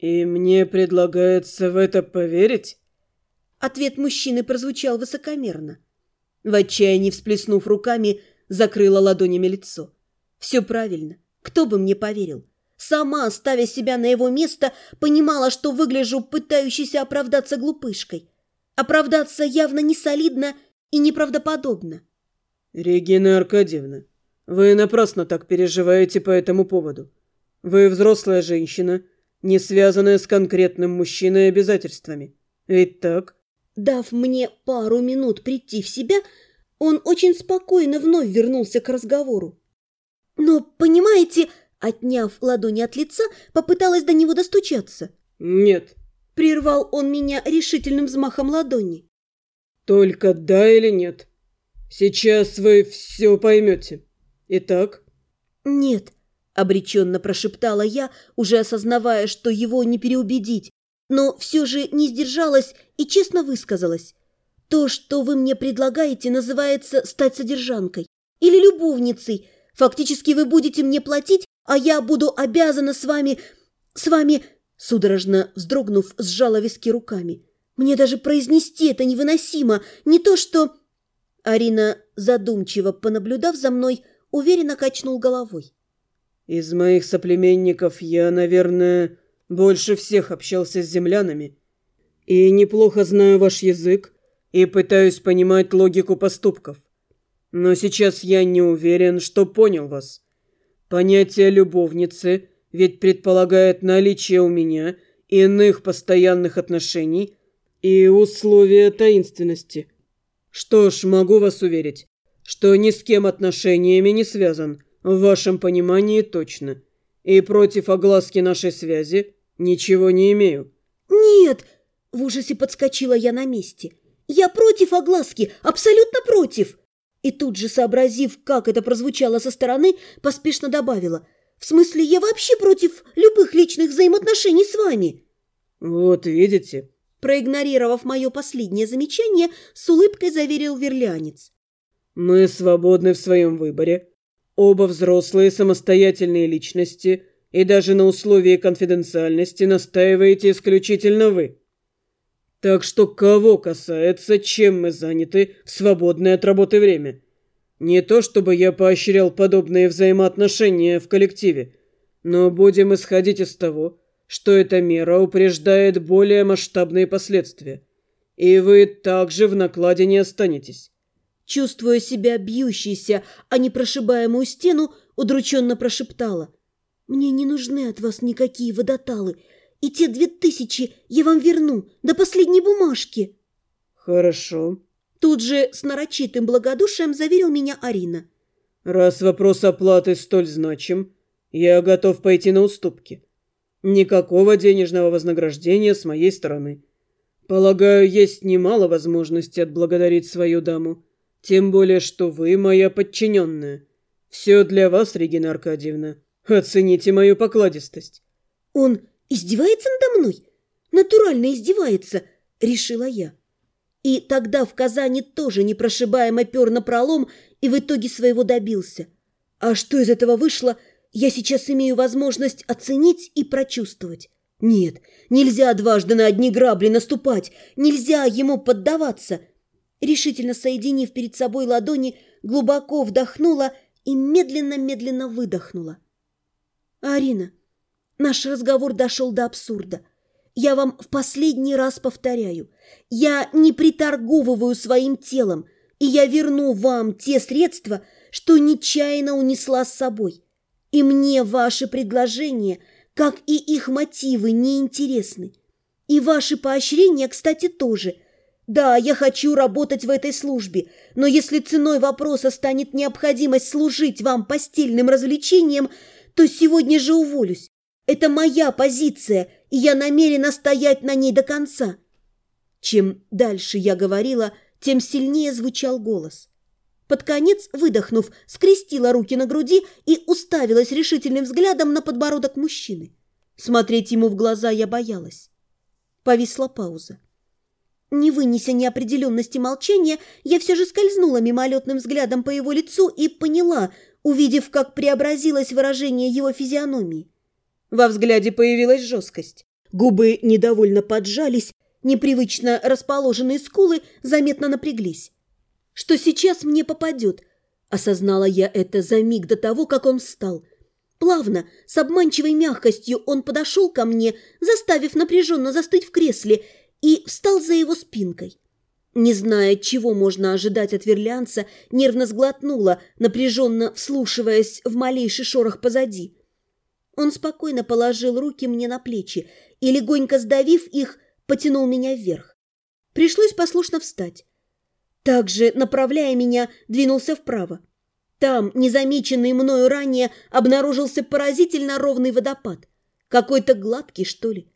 «И мне предлагается в это поверить?» Ответ мужчины прозвучал высокомерно. В отчаянии всплеснув руками, закрыла ладонями лицо. «Все правильно. Кто бы мне поверил? Сама, ставя себя на его место, понимала, что выгляжу пытающейся оправдаться глупышкой. Оправдаться явно не солидно и неправдоподобно. «Регина Аркадьевна, вы напрасно так переживаете по этому поводу. Вы взрослая женщина, не связанная с конкретным мужчиной обязательствами. Ведь так?» Дав мне пару минут прийти в себя, он очень спокойно вновь вернулся к разговору. «Но, понимаете, Отняв ладони от лица, попыталась до него достучаться. «Нет». Прервал он меня решительным взмахом ладони. «Только да или нет. Сейчас вы все поймете. Итак?» «Нет», — обреченно прошептала я, уже осознавая, что его не переубедить, но все же не сдержалась и честно высказалась. «То, что вы мне предлагаете, называется стать содержанкой или любовницей. Фактически вы будете мне платить а я буду обязана с вами... с вами...» Судорожно вздрогнув, сжала виски руками. «Мне даже произнести это невыносимо. Не то что...» Арина, задумчиво понаблюдав за мной, уверенно качнул головой. «Из моих соплеменников я, наверное, больше всех общался с землянами. И неплохо знаю ваш язык и пытаюсь понимать логику поступков. Но сейчас я не уверен, что понял вас. Понятие любовницы ведь предполагает наличие у меня иных постоянных отношений и условия таинственности. Что ж, могу вас уверить, что ни с кем отношениями не связан, в вашем понимании точно. И против огласки нашей связи ничего не имею. Нет! В ужасе подскочила я на месте. Я против огласки, абсолютно против. И тут же, сообразив, как это прозвучало со стороны, поспешно добавила. «В смысле, я вообще против любых личных взаимоотношений с вами». «Вот видите». Проигнорировав мое последнее замечание, с улыбкой заверил верлянец. «Мы свободны в своем выборе. Оба взрослые самостоятельные личности, и даже на условии конфиденциальности настаиваете исключительно вы». Так что кого касается, чем мы заняты в свободное от работы время? Не то чтобы я поощрял подобные взаимоотношения в коллективе, но будем исходить из того, что эта мера упреждает более масштабные последствия. И вы также в накладе не останетесь. Чувствуя себя бьющейся, а не прошибаемую стену, удрученно прошептала. «Мне не нужны от вас никакие водоталы. И те две тысячи я вам верну до последней бумажки. Хорошо. Тут же с нарочитым благодушием заверил меня Арина. Раз вопрос оплаты столь значим, я готов пойти на уступки. Никакого денежного вознаграждения с моей стороны. Полагаю, есть немало возможностей отблагодарить свою даму. Тем более, что вы моя подчиненная. Все для вас, Регина Аркадьевна. Оцените мою покладистость. Он Издевается надо мной? Натурально издевается, решила я. И тогда в Казани тоже непрошибаемо пер на пролом и в итоге своего добился. А что из этого вышло, я сейчас имею возможность оценить и прочувствовать. Нет, нельзя дважды на одни грабли наступать, нельзя ему поддаваться. Решительно соединив перед собой ладони, глубоко вдохнула и медленно-медленно выдохнула. «Арина, Наш разговор дошел до абсурда. Я вам в последний раз повторяю. Я не приторговываю своим телом, и я верну вам те средства, что нечаянно унесла с собой. И мне ваши предложения, как и их мотивы, не интересны. И ваши поощрения, кстати, тоже. Да, я хочу работать в этой службе, но если ценой вопроса станет необходимость служить вам постельным развлечением, то сегодня же уволюсь. Это моя позиция, и я намерена стоять на ней до конца. Чем дальше я говорила, тем сильнее звучал голос. Под конец, выдохнув, скрестила руки на груди и уставилась решительным взглядом на подбородок мужчины. Смотреть ему в глаза я боялась. Повисла пауза. Не вынеся неопределенности молчания, я все же скользнула мимолетным взглядом по его лицу и поняла, увидев, как преобразилось выражение его физиономии. Во взгляде появилась жесткость. Губы недовольно поджались, непривычно расположенные скулы заметно напряглись. Что сейчас мне попадет? Осознала я это за миг до того, как он встал. Плавно, с обманчивой мягкостью он подошел ко мне, заставив напряженно застыть в кресле, и встал за его спинкой. Не зная, чего можно ожидать от верлянца, нервно сглотнула, напряженно вслушиваясь в малейший шорох позади. Он спокойно положил руки мне на плечи и, легонько сдавив их, потянул меня вверх. Пришлось послушно встать. Также, направляя меня, двинулся вправо. Там, незамеченный мною ранее, обнаружился поразительно ровный водопад. Какой-то гладкий, что ли.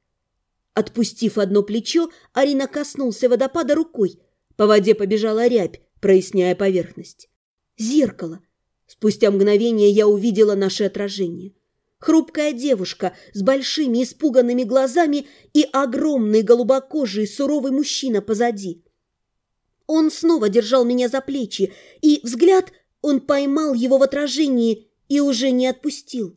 Отпустив одно плечо, Арина коснулся водопада рукой. По воде побежала рябь, проясняя поверхность. Зеркало. Спустя мгновение я увидела наше отражение. Хрупкая девушка с большими испуганными глазами и огромный голубокожий суровый мужчина позади. Он снова держал меня за плечи, и взгляд он поймал его в отражении и уже не отпустил.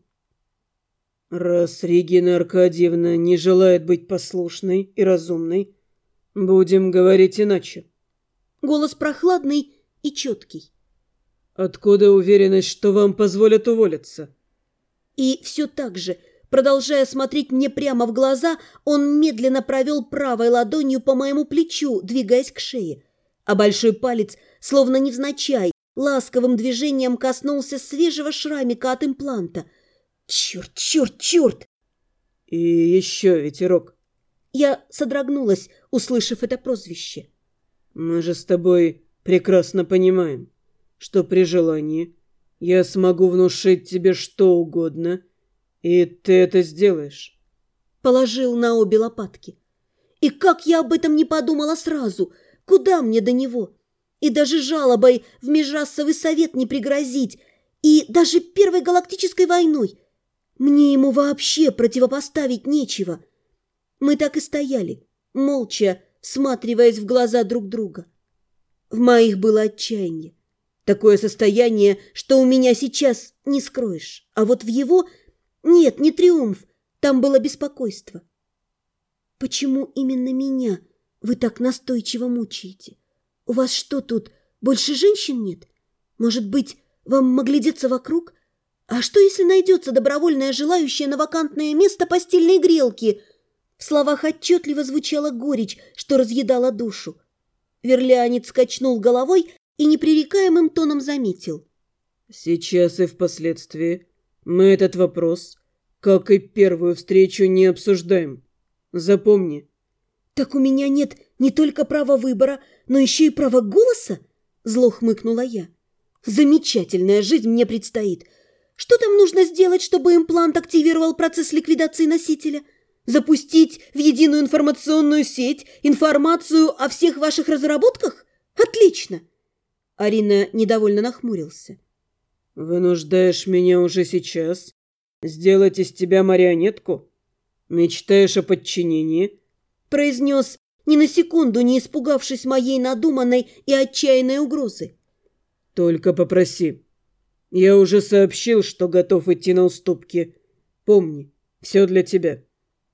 «Раз Регина Аркадьевна не желает быть послушной и разумной, будем говорить иначе». Голос прохладный и четкий. «Откуда уверенность, что вам позволят уволиться?» И все так же, продолжая смотреть мне прямо в глаза, он медленно провел правой ладонью по моему плечу, двигаясь к шее, а большой палец, словно невзначай, ласковым движением коснулся свежего шрамика от импланта – Черт, черт, черт! И еще ветерок. Я содрогнулась, услышав это прозвище. Мы же с тобой прекрасно понимаем, что при желании я смогу внушить тебе что угодно, и ты это сделаешь. Положил на обе лопатки. И как я об этом не подумала сразу? Куда мне до него? И даже жалобой в межрасовый совет не пригрозить, и даже Первой галактической войной — мне ему вообще противопоставить нечего. Мы так и стояли, молча, всматриваясь в глаза друг друга. В моих было отчаяние. Такое состояние, что у меня сейчас не скроешь. А вот в его... Нет, не триумф, там было беспокойство. Почему именно меня вы так настойчиво мучаете? У вас что тут, больше женщин нет? Может быть, вам оглядеться вокруг? А что, если найдется добровольное желающее на вакантное место постельной грелки? В словах отчетливо звучала горечь, что разъедала душу. Верлянец качнул головой и непререкаемым тоном заметил. «Сейчас и впоследствии мы этот вопрос, как и первую встречу, не обсуждаем. Запомни». «Так у меня нет не только права выбора, но еще и права голоса?» Зло хмыкнула я. «Замечательная жизнь мне предстоит». Что там нужно сделать, чтобы имплант активировал процесс ликвидации носителя? Запустить в единую информационную сеть информацию о всех ваших разработках? Отлично!» Арина недовольно нахмурился. «Вынуждаешь меня уже сейчас сделать из тебя марионетку? Мечтаешь о подчинении?» произнес, ни на секунду не испугавшись моей надуманной и отчаянной угрозы. «Только попроси, я уже сообщил, что готов идти на уступки. Помни, все для тебя.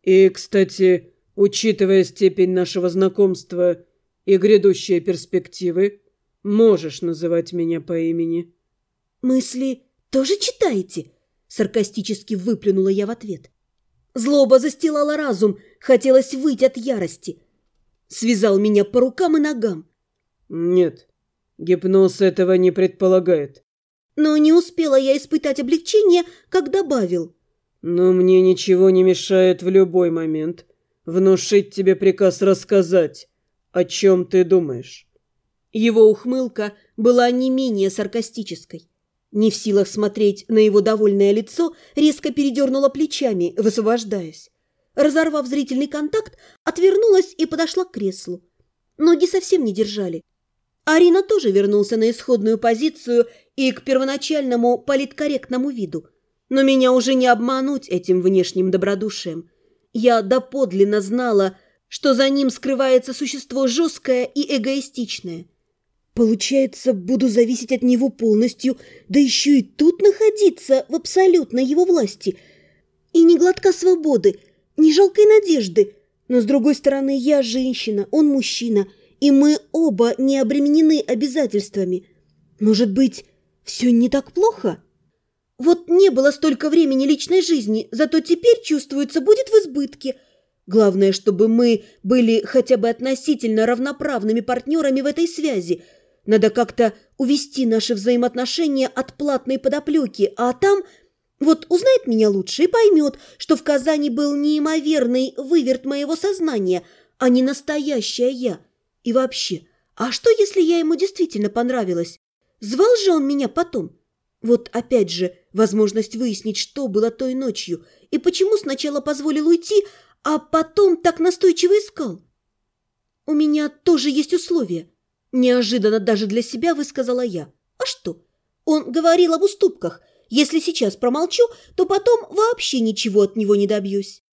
И, кстати, учитывая степень нашего знакомства и грядущие перспективы, можешь называть меня по имени. Мысли тоже читаете? Саркастически выплюнула я в ответ. Злоба застилала разум, хотелось выйти от ярости. Связал меня по рукам и ногам. Нет, гипноз этого не предполагает. Но не успела я испытать облегчение, как добавил. «Но мне ничего не мешает в любой момент внушить тебе приказ рассказать, о чем ты думаешь». Его ухмылка была не менее саркастической. Не в силах смотреть на его довольное лицо, резко передернула плечами, высвобождаясь. Разорвав зрительный контакт, отвернулась и подошла к креслу. Ноги совсем не держали. Арина тоже вернулся на исходную позицию и к первоначальному политкорректному виду. Но меня уже не обмануть этим внешним добродушием. Я доподлинно знала, что за ним скрывается существо жесткое и эгоистичное. Получается, буду зависеть от него полностью, да еще и тут находиться в абсолютной его власти. И не глотка свободы, не жалкой надежды. Но, с другой стороны, я женщина, он мужчина, и мы оба не обременены обязательствами. Может быть, все не так плохо? Вот не было столько времени личной жизни, зато теперь, чувствуется, будет в избытке. Главное, чтобы мы были хотя бы относительно равноправными партнерами в этой связи. Надо как-то увести наши взаимоотношения от платной подоплеки, а там вот узнает меня лучше и поймет, что в Казани был неимоверный выверт моего сознания, а не настоящая я. И вообще, а что, если я ему действительно понравилась? Звал же он меня потом? Вот опять же возможность выяснить, что было той ночью, и почему сначала позволил уйти, а потом так настойчиво искал. У меня тоже есть условия. Неожиданно даже для себя высказала я. А что? Он говорил об уступках – если сейчас промолчу, то потом вообще ничего от него не добьюсь.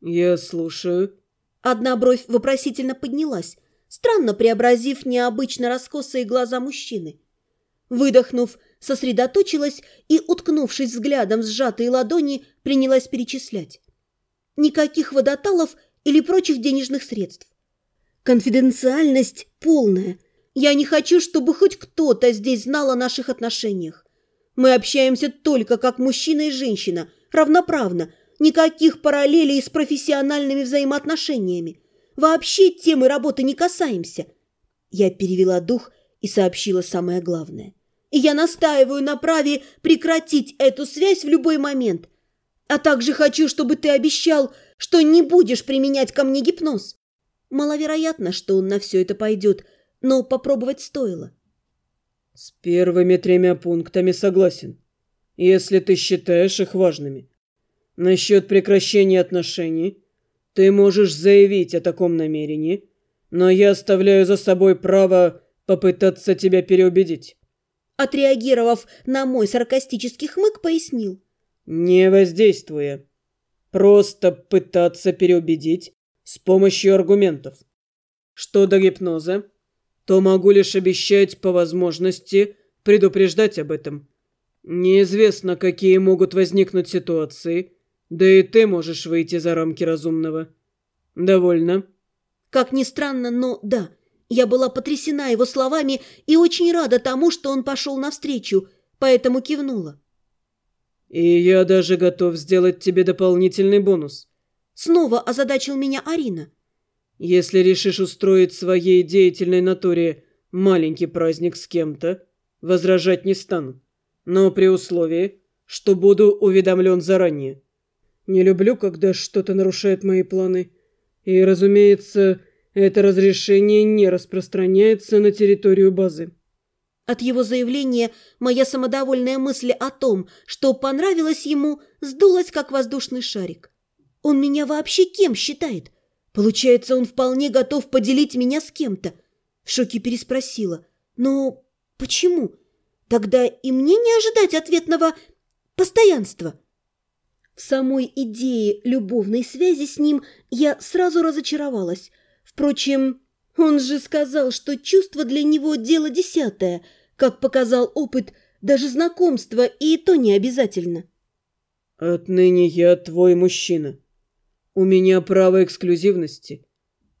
Я слушаю. Одна бровь вопросительно поднялась, странно преобразив необычно раскосые глаза мужчины. Выдохнув, сосредоточилась и, уткнувшись взглядом в сжатые ладони, принялась перечислять. Никаких водоталов или прочих денежных средств. Конфиденциальность полная. Я не хочу, чтобы хоть кто-то здесь знал о наших отношениях. Мы общаемся только как мужчина и женщина, равноправно, никаких параллелей с профессиональными взаимоотношениями. Вообще темы работы не касаемся. Я перевела дух и сообщила самое главное. И я настаиваю на праве прекратить эту связь в любой момент. А также хочу, чтобы ты обещал, что не будешь применять ко мне гипноз. Маловероятно, что он на все это пойдет, но попробовать стоило. С первыми тремя пунктами согласен, если ты считаешь их важными. Насчет прекращения отношений ты можешь заявить о таком намерении, но я оставляю за собой право попытаться тебя переубедить. Отреагировав на мой саркастический хмык, пояснил. Не воздействуя. Просто пытаться переубедить с помощью аргументов. Что до гипноза, то могу лишь обещать по возможности предупреждать об этом. Неизвестно, какие могут возникнуть ситуации, да и ты можешь выйти за рамки разумного. Довольно? Как ни странно, но да. Я была потрясена его словами и очень рада тому, что он пошел навстречу, поэтому кивнула. И я даже готов сделать тебе дополнительный бонус. Снова озадачил меня Арина. Если решишь устроить своей деятельной натуре маленький праздник с кем-то, возражать не стану. Но при условии, что буду уведомлен заранее. Не люблю, когда что-то нарушает мои планы. И, разумеется, это разрешение не распространяется на территорию базы. От его заявления моя самодовольная мысль о том, что понравилось ему, сдулась, как воздушный шарик. Он меня вообще кем считает? Получается, он вполне готов поделить меня с кем-то. В шоке переспросила. Но почему? Тогда и мне не ожидать ответного постоянства. В самой идее любовной связи с ним я сразу разочаровалась. Впрочем, он же сказал, что чувство для него дело десятое. Как показал опыт, даже знакомство и то не обязательно. «Отныне я твой мужчина», у меня право эксклюзивности,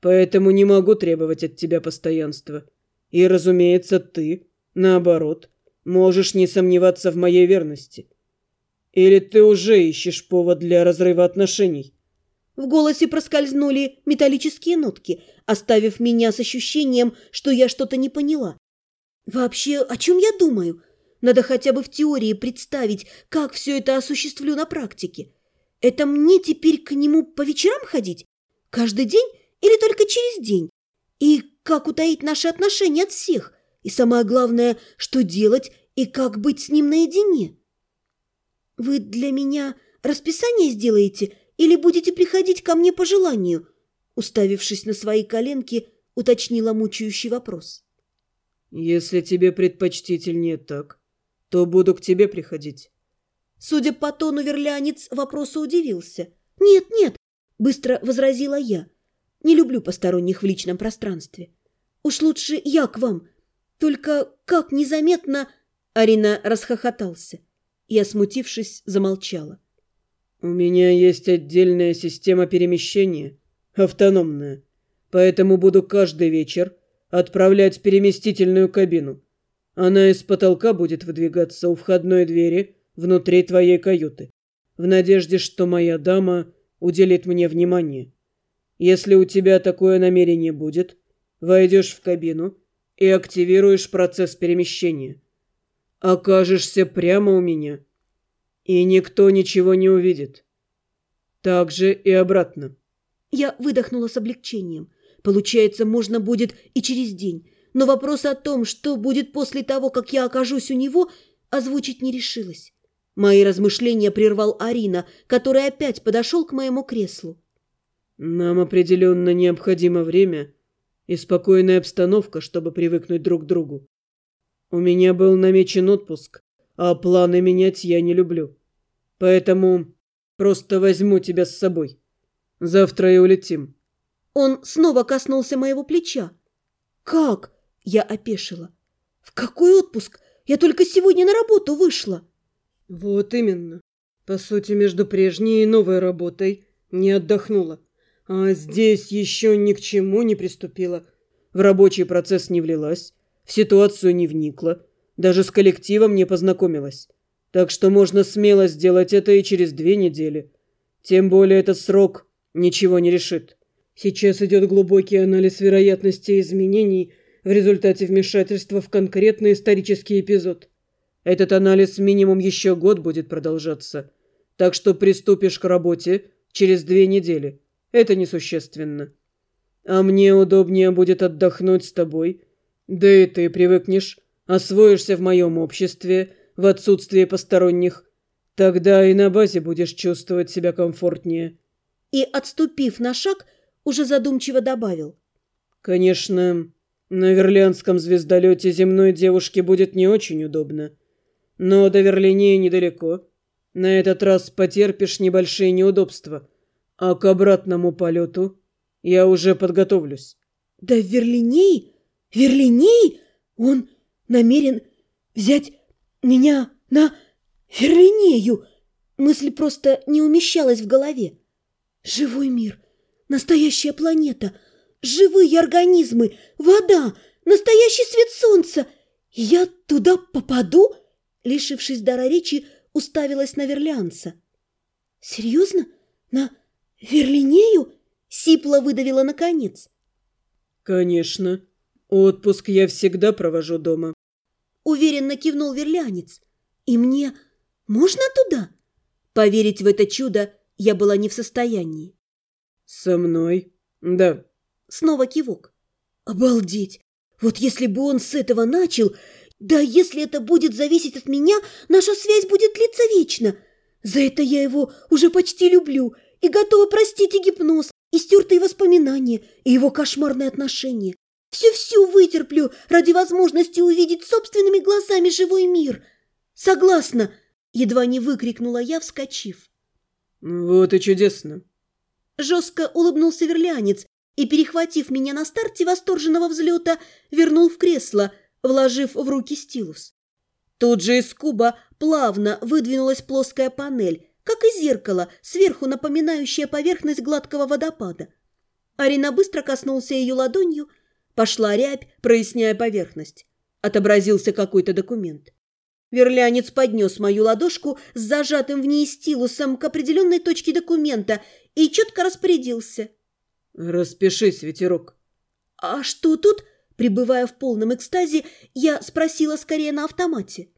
поэтому не могу требовать от тебя постоянства. И, разумеется, ты, наоборот, можешь не сомневаться в моей верности. Или ты уже ищешь повод для разрыва отношений?» В голосе проскользнули металлические нотки, оставив меня с ощущением, что я что-то не поняла. «Вообще, о чем я думаю? Надо хотя бы в теории представить, как все это осуществлю на практике. Это мне теперь к нему по вечерам ходить? Каждый день или только через день? И как утаить наши отношения от всех? И самое главное, что делать и как быть с ним наедине? Вы для меня расписание сделаете или будете приходить ко мне по желанию? Уставившись на свои коленки, уточнила мучающий вопрос. Если тебе предпочтительнее так, то буду к тебе приходить. Судя по тону верлянец, вопросу удивился. «Нет, нет», — быстро возразила я. «Не люблю посторонних в личном пространстве. Уж лучше я к вам. Только как незаметно...» Арина расхохотался. Я, смутившись, замолчала. У меня есть отдельная система перемещения, автономная, поэтому буду каждый вечер отправлять переместительную кабину. Она из потолка будет выдвигаться у входной двери внутри твоей каюты, в надежде, что моя дама уделит мне внимание. Если у тебя такое намерение будет, войдешь в кабину и активируешь процесс перемещения. Окажешься прямо у меня, и никто ничего не увидит. Так же и обратно. Я выдохнула с облегчением. Получается, можно будет и через день. Но вопрос о том, что будет после того, как я окажусь у него, озвучить не решилась. Мои размышления прервал Арина, который опять подошел к моему креслу. Нам определенно необходимо время и спокойная обстановка, чтобы привыкнуть друг к другу. У меня был намечен отпуск, а планы менять я не люблю. Поэтому просто возьму тебя с собой. Завтра и улетим. Он снова коснулся моего плеча. «Как?» – я опешила. «В какой отпуск? Я только сегодня на работу вышла». Вот именно. По сути, между прежней и новой работой не отдохнула. А здесь еще ни к чему не приступила. В рабочий процесс не влилась, в ситуацию не вникла, даже с коллективом не познакомилась. Так что можно смело сделать это и через две недели. Тем более этот срок ничего не решит. Сейчас идет глубокий анализ вероятности изменений в результате вмешательства в конкретный исторический эпизод. Этот анализ минимум еще год будет продолжаться. Так что приступишь к работе через две недели. Это несущественно. А мне удобнее будет отдохнуть с тобой. Да и ты привыкнешь, освоишься в моем обществе в отсутствие посторонних. Тогда и на базе будешь чувствовать себя комфортнее. И, отступив на шаг, уже задумчиво добавил. Конечно, на верлианском звездолете земной девушке будет не очень удобно. Но до Верлинея недалеко. На этот раз потерпишь небольшие неудобства – а к обратному полету я уже подготовлюсь. Да Верлиней? Верлиней? Он намерен взять меня на Верлинею? Мысль просто не умещалась в голове. Живой мир, настоящая планета, живые организмы, вода, настоящий свет солнца. Я туда попаду? Лишившись дара речи, уставилась на Верлианца. Серьезно? На «Верлинею?» — сипло выдавила наконец. «Конечно. Отпуск я всегда провожу дома». Уверенно кивнул верлянец. «И мне можно туда?» Поверить в это чудо я была не в состоянии. «Со мной? Да». Снова кивок. «Обалдеть! Вот если бы он с этого начал, да если это будет зависеть от меня, наша связь будет длиться вечно. За это я его уже почти люблю и готова простить и гипноз, и стертые воспоминания, и его кошмарные отношения. Всю-всю вытерплю ради возможности увидеть собственными глазами живой мир. Согласна, едва не выкрикнула я, вскочив. Вот и чудесно. Жестко улыбнулся верлянец и, перехватив меня на старте восторженного взлета, вернул в кресло, вложив в руки стилус. Тут же из куба плавно выдвинулась плоская панель, как и зеркало, сверху напоминающее поверхность гладкого водопада. Арина быстро коснулся ее ладонью, пошла рябь, проясняя поверхность. Отобразился какой-то документ. Верлянец поднес мою ладошку с зажатым в ней стилусом к определенной точке документа и четко распорядился. «Распишись, ветерок». «А что тут?» Пребывая в полном экстазе, я спросила скорее на автомате.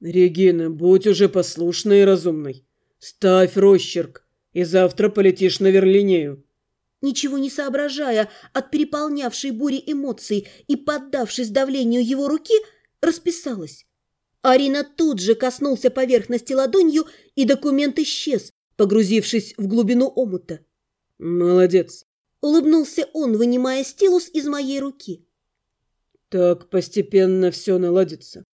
«Регина, будь уже послушной и разумной. «Ставь росчерк, и завтра полетишь на Верлинею». Ничего не соображая от переполнявшей бури эмоций и поддавшись давлению его руки, расписалась. Арина тут же коснулся поверхности ладонью, и документ исчез, погрузившись в глубину омута. «Молодец!» — улыбнулся он, вынимая стилус из моей руки. «Так постепенно все наладится.